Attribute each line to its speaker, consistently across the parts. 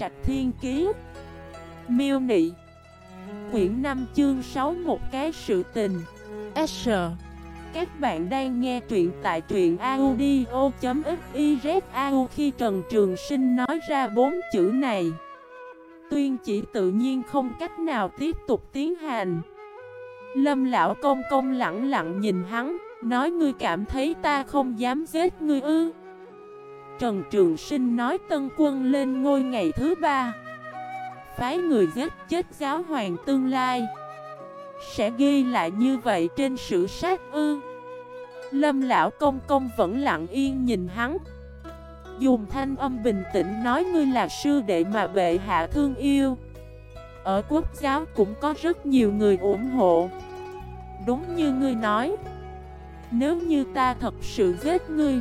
Speaker 1: Trạch Thiên Kiế Miêu Nị. Quyển 5 chương 6 Một cái sự tình. S. Các bạn đang nghe truyện tại truyện audio.xyzau Khi Trần Trường Sinh nói ra bốn chữ này. Tuyên chỉ tự nhiên không cách nào tiếp tục tiến hành. Lâm lão công công lặng lặng nhìn hắn, Nói, ngươi cảm thấy ta không dám giết ngươi ư? Trần Trường Sinh nói tân quân lên ngôi ngày thứ ba. Phái người giết chết giáo hoàng tương lai. Sẽ ghi lại như vậy trên sử sát ư. Lâm lão công công vẫn lặng yên nhìn hắn. Dùng thanh âm bình tĩnh nói ngươi là sư đệ mà bệ hạ thương yêu. Ở quốc giáo cũng có rất nhiều người ủng hộ. Đúng như ngươi nói. Nếu như ta thật sự giết ngươi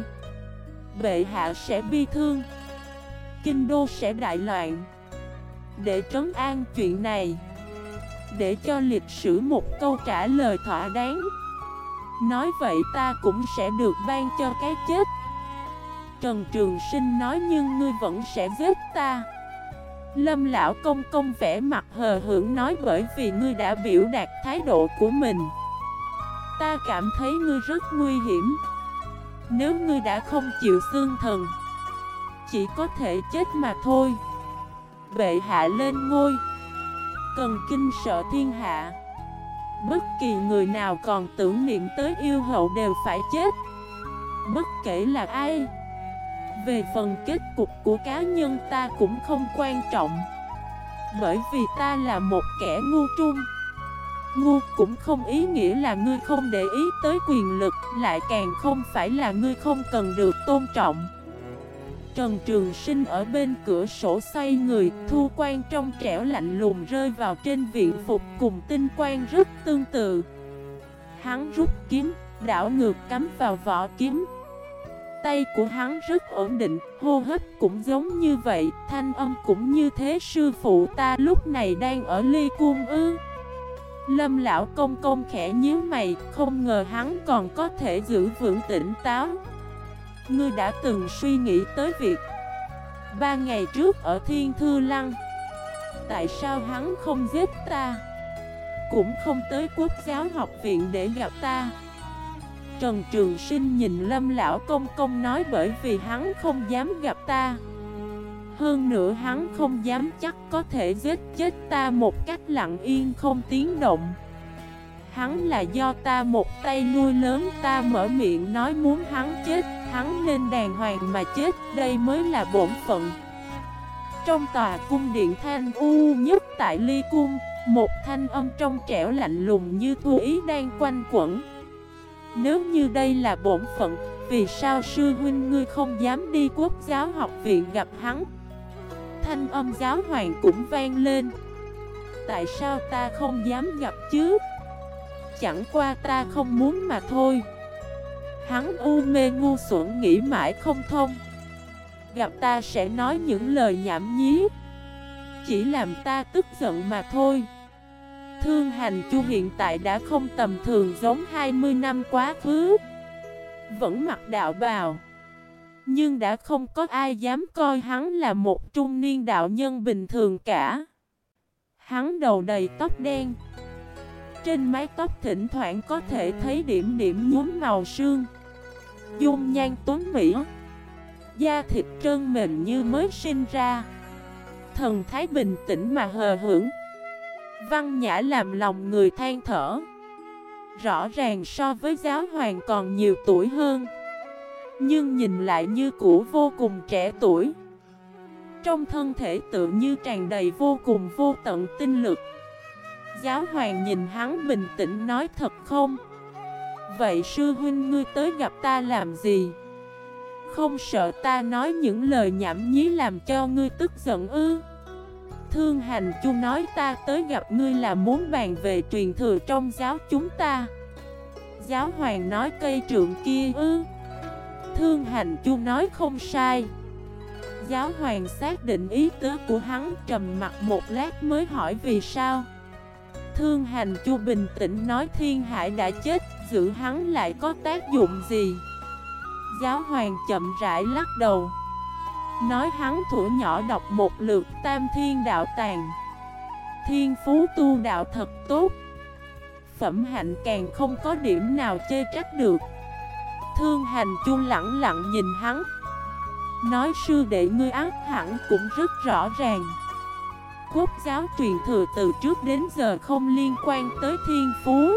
Speaker 1: Bệ hạ sẽ bi thương. Kinh đô sẽ đại loạn. Để trấn an chuyện này, Để cho lịch sử một câu trả lời thỏa đáng. Nói vậy ta cũng sẽ được ban cho cái chết. Trần Trường Sinh nói nhưng ngươi vẫn sẽ giết ta. Lâm lão công công vẽ mặt hờ hưởng nói bởi vì ngươi đã biểu đạt thái độ của mình. Ta cảm thấy ngươi rất nguy hiểm. Nếu ngươi đã không chịu xương thần, Chỉ có thể chết mà thôi. Bệ hạ lên ngôi, Cần kinh sợ thiên hạ. Bất kỳ người nào còn tưởng niệm tới yêu hậu đều phải chết. Bất kể là ai, Về phần kết cục của cá nhân ta cũng không quan trọng. Bởi vì ta là một kẻ ngu trung. Ngu cũng không ý nghĩa là ngươi không để ý tới quyền lực Lại càng không phải là ngươi không cần được tôn trọng. Trần Trường Sinh ở bên cửa sổ xoay người Thu quan trong trẻo lạnh lùng rơi vào trên viện phục cùng tinh quan rất tương tự. Hắn rút kiếm, đảo ngược cắm vào vỏ kiếm. Tay của hắn rất ổn định, hô hấp cũng giống như vậy Thanh âm cũng như thế sư phụ ta lúc này đang ở ly cung ư? Lâm lão công công khẽ nhíu mày, không ngờ hắn còn có thể giữ vững tỉnh táo. Ngươi đã từng suy nghĩ tới việc Ba ngày trước ở Thiên Thư Lăng Tại sao hắn không giết ta? Cũng không tới quốc giáo học viện để gặp ta. Trần Trường Sinh nhìn Lâm Lão Công Công nói bởi vì hắn không dám gặp ta hơn nữa hắn không dám chắc có thể giết chết ta một cách lặng yên không tiếng động. Hắn là do ta một tay nuôi lớn, ta mở miệng nói muốn hắn chết, Hắn nên đàng hoàng mà chết, đây mới là bổn phận. Trong tòa cung điện thanh u nhất tại ly cung, Một thanh âm trong trẻo lạnh lùng như thu ý đang quanh quẩn. Nếu như đây là bổn phận, Vì sao sư huynh ngươi không dám đi quốc giáo học viện gặp hắn? Thanh âm giáo hoàng cũng vang lên. Tại sao ta không dám gặp chứ? Chẳng qua ta không muốn mà thôi. Hắn u mê ngu xuẩn nghĩ mãi không thông. Gặp ta sẽ nói những lời nhảm nhí. Chỉ làm ta tức giận mà thôi. Thương hành chu hiện tại đã không tầm thường giống 20 năm quá khứ. Vẫn mặc đạo bào nhưng đã không có ai dám coi hắn là một trung niên đạo nhân bình thường cả. Hắn đầu đầy tóc đen. Trên mái tóc thỉnh thoảng có thể thấy điểm điểm nhuốm màu sương. Dung nhan tuấn mỹ. Da thịt trơn mềm như mới sinh ra. Thần thái bình tĩnh mà hờ hưởng Văn nhã làm lòng người than thở. Rõ ràng so với giáo hoàng còn nhiều tuổi hơn nhưng nhìn lại như cũ vô cùng trẻ tuổi. Trong thân thể tự như tràn đầy vô cùng vô tận tinh lực. Giáo hoàng nhìn hắn bình tĩnh nói thật không? Vậy sư huynh ngươi tới gặp ta làm gì? Không sợ ta nói những lời nhảm nhí làm cho ngươi tức giận ư? Thương hành chu nói ta tới gặp ngươi là muốn bàn về truyền thừa trong giáo chúng ta. Giáo hoàng nói cây trượng kia ư? Thương hành chu nói không sai. Giáo hoàng xác định ý tứ của hắn, trầm mặt một lát mới hỏi vì sao. Thương hành chu bình tĩnh nói thiên hải đã chết, Giữ hắn lại có tác dụng gì? Giáo hoàng chậm rãi lắc đầu. Nói hắn thủ nhỏ đọc một lượt tam thiên đạo tàng. Thiên phú tu đạo thật tốt. Phẩm hạnh càng không có điểm nào chê trách được. Thương hành chu lặng lặng nhìn hắn. Nói, sư đệ ngươi ác hẳn cũng rất rõ ràng. Quốc giáo truyền thừa từ trước đến giờ không liên quan tới thiên phú.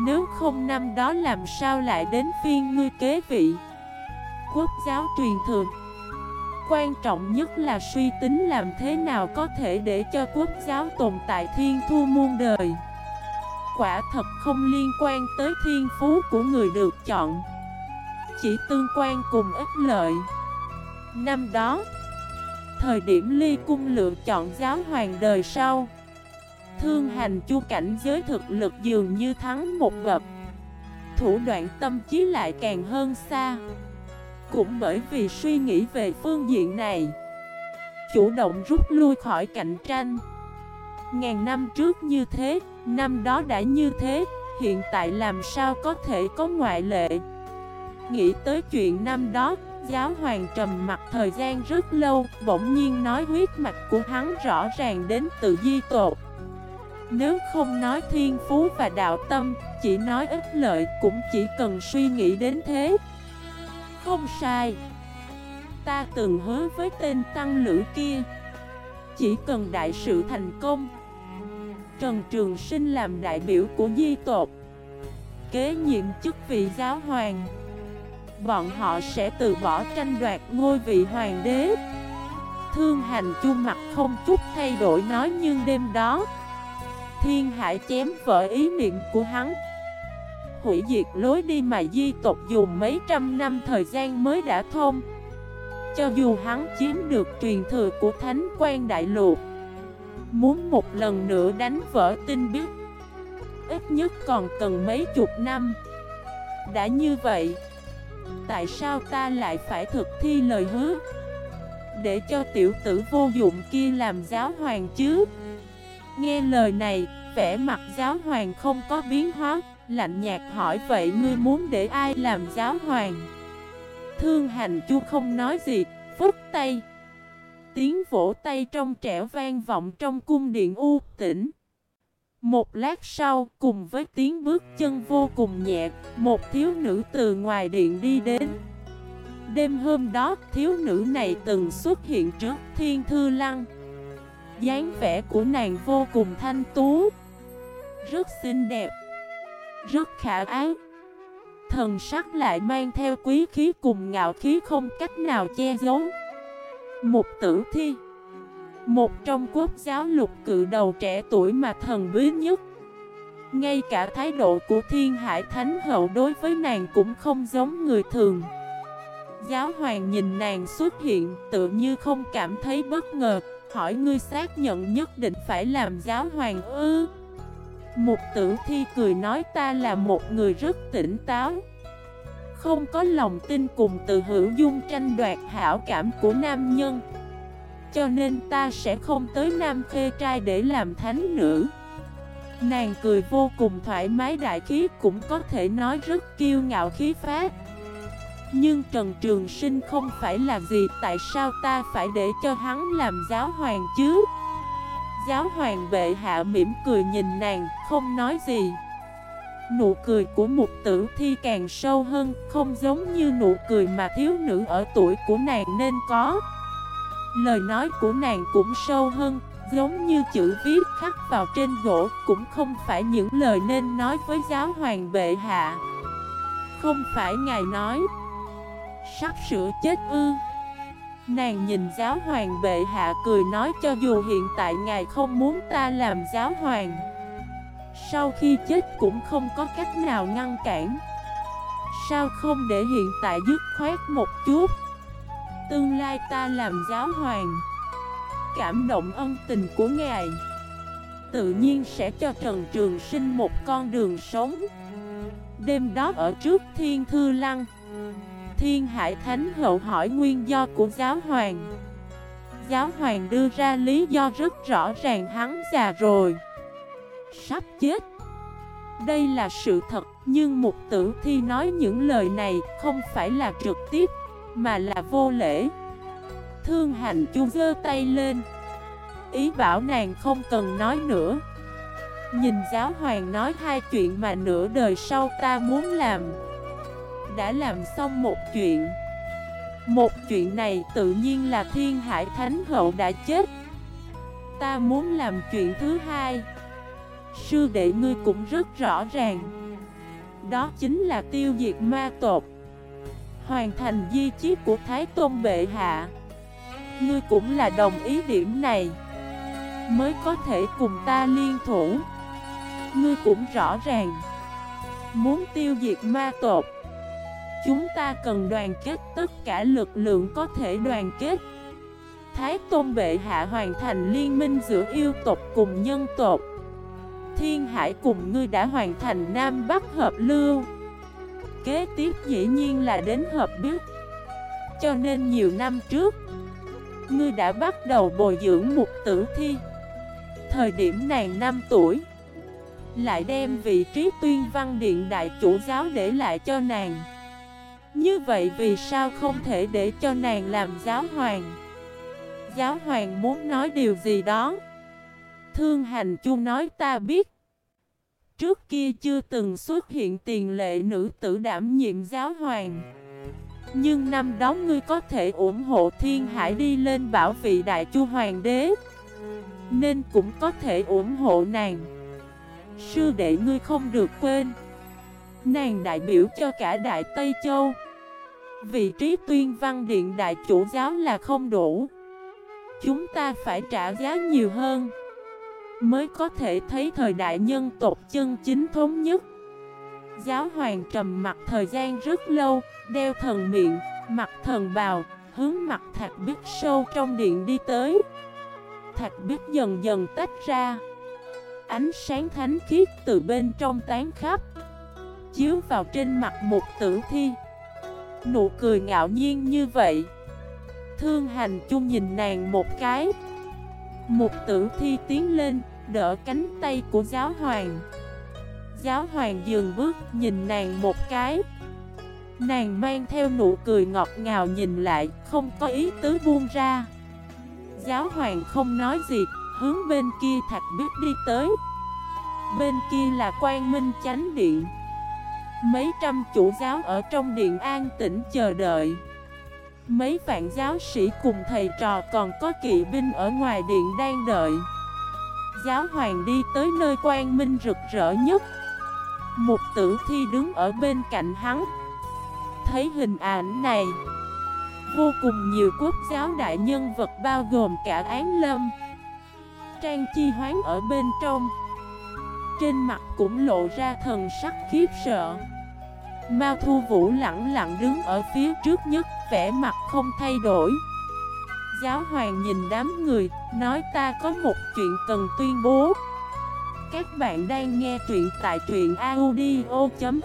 Speaker 1: Nếu không năm đó làm sao lại đến phiên ngươi kế vị? Quốc giáo truyền thừa. Quan trọng nhất là suy tính làm thế nào có thể để cho quốc giáo tồn tại thiên thu muôn đời. Quả thật không liên quan tới thiên phú của người được chọn. Chỉ tương quan cùng ích lợi. Năm đó Thời điểm ly cung lựa chọn giáo hoàng đời sau Thương hành chu cảnh giới thực lực dường như thắng một bậc. Thủ đoạn tâm trí lại càng hơn xa. Cũng bởi vì suy nghĩ về phương diện này Chủ động rút lui khỏi cạnh tranh. Ngàn năm trước như thế, năm đó đã như thế, Hiện tại làm sao có thể có ngoại lệ? Nghĩ tới chuyện năm đó, Giáo hoàng trầm mặt thời gian rất lâu, Bỗng nhiên nói huyết mạch của hắn rõ ràng đến từ di tột Nếu không nói thiên phú và đạo tâm, Chỉ nói ích lợi cũng chỉ cần suy nghĩ đến thế. Không sai. Ta từng hứa với tên tăng lữ kia. Chỉ cần đại sự thành công Trần Trường Sinh làm đại biểu của di Tộc, Kế nhiệm chức vị giáo hoàng. Bọn họ sẽ từ bỏ tranh đoạt ngôi vị hoàng đế. Thương hành chu mặt không chút thay đổi nói nhưng đêm đó Thiên hải chém vỡ ý niệm của hắn. Hủy diệt lối đi mà di tộc dùng mấy trăm năm thời gian mới đã thông. Cho dù hắn chiếm được truyền thừa của Thánh quan Đại Lục Muốn một lần nữa đánh vỡ tinh biết Ít nhất còn cần mấy chục năm. Đã như vậy Tại sao ta lại phải thực thi lời hứa? Để cho tiểu tử vô dụng kia làm giáo hoàng chứ? Nghe lời này, vẻ mặt giáo hoàng không có biến hóa. Lạnh nhạt hỏi vậy ngươi muốn để ai làm giáo hoàng? Thương hành chu không nói gì, Phúc tay Tiếng vỗ tay trong trẻo vang vọng trong cung điện u tĩnh một lát sau, cùng với tiếng bước chân vô cùng nhẹ, một thiếu nữ từ ngoài điện đi đến. Đêm hôm đó, thiếu nữ này từng xuất hiện trước Thiên Thư Lăng. dáng vẻ của nàng vô cùng thanh tú, rất xinh đẹp, rất khả ái. Thần sắc lại mang theo quý khí cùng ngạo khí không cách nào che giấu. Một tử thi. Một trong quốc giáo lục cự đầu trẻ tuổi mà thần bí nhất. Ngay cả thái độ của thiên hải thánh hậu đối với nàng cũng không giống người thường. Giáo hoàng nhìn nàng xuất hiện, tự như không cảm thấy bất ngờ, Hỏi ngươi xác nhận nhất định phải làm giáo hoàng ư? Một tử thi cười nói ta là một người rất tỉnh táo. Không có lòng tin cùng từ hữu dung tranh đoạt hảo cảm của nam nhân. Cho nên ta sẽ không tới Nam Khê Trai để làm thánh nữ. Nàng cười vô cùng thoải mái, đại khí cũng có thể nói rất kiêu ngạo khí phát Nhưng Trần Trường Sinh không phải là gì, Tại sao ta phải để cho hắn làm giáo hoàng chứ? Giáo hoàng bệ hạ mỉm cười nhìn nàng, không nói gì. Nụ cười của một tử thi càng sâu hơn Không giống như nụ cười mà thiếu nữ ở tuổi của nàng nên có Lời nói của nàng cũng sâu hơn, giống như chữ viết khắc vào trên gỗ, cũng không phải những lời nên nói với giáo hoàng bệ hạ. Không phải ngài nói, sắp sửa chết ư. Nàng nhìn giáo hoàng bệ hạ cười nói cho dù hiện tại ngài không muốn ta làm giáo hoàng sau khi chết cũng không có cách nào ngăn cản. Sao không để hiện tại dứt khoát một chút? Tương lai ta làm giáo hoàng. Cảm động ân tình của ngài. Tự nhiên sẽ cho Trần Trường Sinh một con đường sống. Đêm đó ở trước Thiên Thư Lăng, Thiên Hải Thánh Hậu hỏi nguyên do của giáo hoàng. Giáo hoàng đưa ra lý do rất rõ ràng hắn già rồi. Sắp chết. Đây là sự thật, Nhưng mục tử thi nói những lời này không phải là trực tiếp, mà là vô lễ. Thương hành chu giơ tay lên. Ý bảo nàng không cần nói nữa. Nhìn giáo hoàng nói hai chuyện mà nửa đời sau ta muốn làm. Đã làm xong một chuyện. Một chuyện này tự nhiên là thiên hải thánh hậu đã chết. Ta muốn làm chuyện thứ hai. Sư đệ ngươi cũng rất rõ ràng. Đó chính là tiêu diệt ma tột Hoàn thành di chí của Thái Tôn Bệ Hạ. Ngươi cũng là đồng ý điểm này. Mới có thể cùng ta liên thủ. Ngươi cũng rõ ràng. Muốn tiêu diệt ma tột Chúng ta cần đoàn kết tất cả lực lượng có thể đoàn kết. Thái Tôn Bệ Hạ hoàn thành liên minh giữa yêu tộc cùng nhân tộc. Thiên Hải cùng ngươi đã hoàn thành Nam Bắc hợp lưu. Kế tiếp dĩ nhiên là đến hợp biết. Cho nên nhiều năm trước, Ngươi đã bắt đầu bồi dưỡng một tử thi. Thời điểm nàng 5 tuổi, Lại đem vị trí tuyên văn điện đại chủ giáo để lại cho nàng. Như vậy vì sao không thể để cho nàng làm giáo hoàng? Giáo hoàng muốn nói điều gì đó? Thương hành chu nói, ta biết. Trước kia chưa từng xuất hiện tiền lệ nữ tử đảm nhiệm giáo hoàng. Nhưng năm đó ngươi có thể ủng hộ thiên hải đi lên bảo vị đại chu hoàng đế, Nên cũng có thể ủng hộ nàng. Sư đệ ngươi không được quên. Nàng đại biểu cho cả Đại Tây Châu. Vị trí tuyên văn điện đại chủ giáo là không đủ. Chúng ta phải trả giá nhiều hơn. Mới có thể thấy thời đại nhân tộc chân chính thống nhất. Giáo hoàng trầm mặt thời gian rất lâu Đeo thần miệng, mặt thần bào Hướng mặt thạch biết sâu trong điện đi tới. Thạch biết dần dần tách ra. Ánh sáng thánh khiết từ bên trong tán khắp Chiếu vào trên mặt một tử thi. Nụ cười ngạo nhiên như vậy. Thương hành chung nhìn nàng một cái. Một tử thi tiến lên Đỡ cánh tay của giáo hoàng. Giáo hoàng dừng bước, nhìn nàng một cái. Nàng mang theo nụ cười ngọt ngào nhìn lại, Không có ý tứ buông ra. Giáo hoàng không nói gì, Hướng bên kia thạch biết đi tới. Bên kia là quan minh chánh điện. Mấy trăm chủ giáo ở trong điện an tĩnh chờ đợi. Mấy vạn giáo sĩ cùng thầy trò còn có kỵ binh ở ngoài điện đang đợi. Giáo hoàng đi tới nơi quan minh rực rỡ nhất. Một tử thi đứng ở bên cạnh hắn. Thấy hình ảnh này, Vô cùng nhiều quốc giáo đại nhân vật bao gồm cả án lâm, Trang chi hoán ở bên trong. Trên mặt cũng lộ ra thần sắc khiếp sợ. Mao Thu Vũ lặng lặng đứng ở phía trước nhất, vẻ mặt không thay đổi. Giáo hoàng nhìn đám người, nói ta có một chuyện cần tuyên bố. Các bạn đang nghe truyện tại truyện audio.fif